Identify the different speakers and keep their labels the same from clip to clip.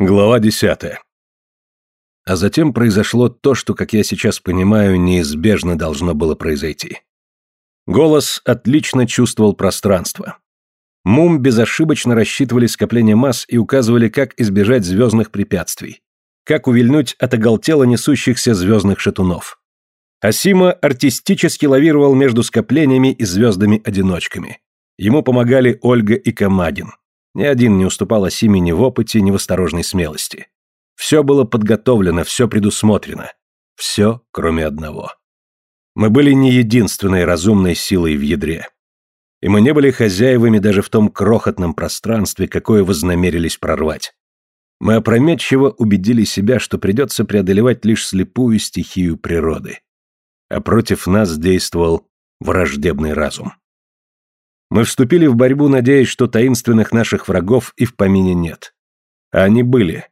Speaker 1: Глава десятая. А затем произошло то, что, как я сейчас понимаю, неизбежно должно было произойти. Голос отлично чувствовал пространство. Мум безошибочно рассчитывали скопление масс и указывали, как избежать звездных препятствий, как увильнуть от оголтело несущихся звездных шатунов. Асима артистически лавировал между скоплениями и звездами-одиночками. Ему помогали Ольга и Камадин. Ни один не уступал Асиме ни в опыте, ни в осторожной смелости. Все было подготовлено, все предусмотрено. Все, кроме одного. Мы были не единственной разумной силой в ядре. И мы не были хозяевами даже в том крохотном пространстве, какое вознамерились прорвать. Мы опрометчиво убедили себя, что придется преодолевать лишь слепую стихию природы. А против нас действовал враждебный разум. Мы вступили в борьбу, надеясь, что таинственных наших врагов и в помине нет. А они были.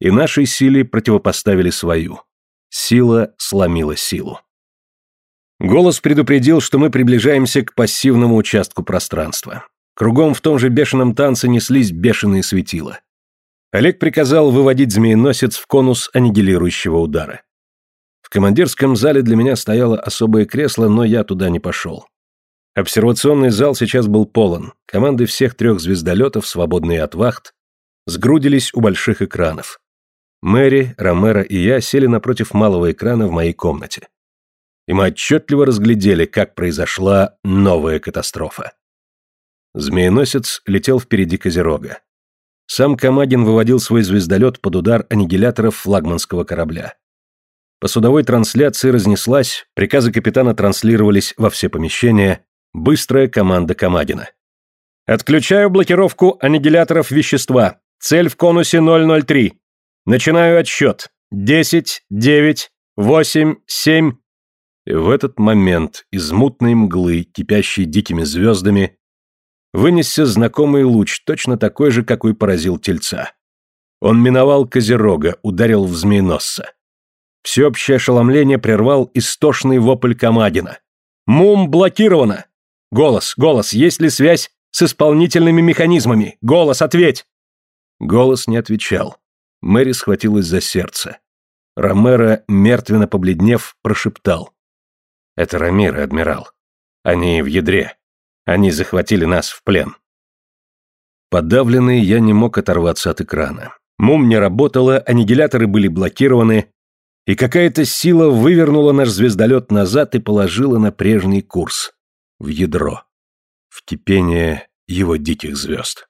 Speaker 1: И нашей силе противопоставили свою. Сила сломила силу. Голос предупредил, что мы приближаемся к пассивному участку пространства. Кругом в том же бешеном танце неслись бешеные светила. Олег приказал выводить змееносец в конус аннигилирующего удара. В командирском зале для меня стояло особое кресло, но я туда не пошел. Обсервационный зал сейчас был полон. Команды всех трех звездолетов, свободные от вахт, сгрудились у больших экранов. Мэри, Ромеро и я сели напротив малого экрана в моей комнате. И мы отчетливо разглядели, как произошла новая катастрофа. Змееносец летел впереди Козерога. Сам Камагин выводил свой звездолет под удар аннигиляторов флагманского корабля. По судовой трансляции разнеслась, приказы капитана транслировались во все помещения, Быстрая команда Камадина. Отключаю блокировку аннигиляторов вещества. Цель в конусе 003. Начинаю отсчет. 10, 9, 8, 7. И в этот момент из мутной мглы, кипящей дикими звездами, вынесся знакомый луч, точно такой же, какой поразил тельца. Он миновал Козерога, ударил в змееносца. Всеобщее ошеломление прервал истошный вопль Камадина. «Мум блокировано! Голос, голос, есть ли связь с исполнительными механизмами? Голос, ответь!» Голос не отвечал. Мэри схватилась за сердце. Ромеро, мертвенно побледнев, прошептал. «Это Рамиры, адмирал. Они в ядре. Они захватили нас в плен». Подавленный, я не мог оторваться от экрана. Мум не работала, аннигиляторы были блокированы, и какая-то сила вывернула наш звездолет назад и положила на прежний курс в ядро, в кипение его диких звезд.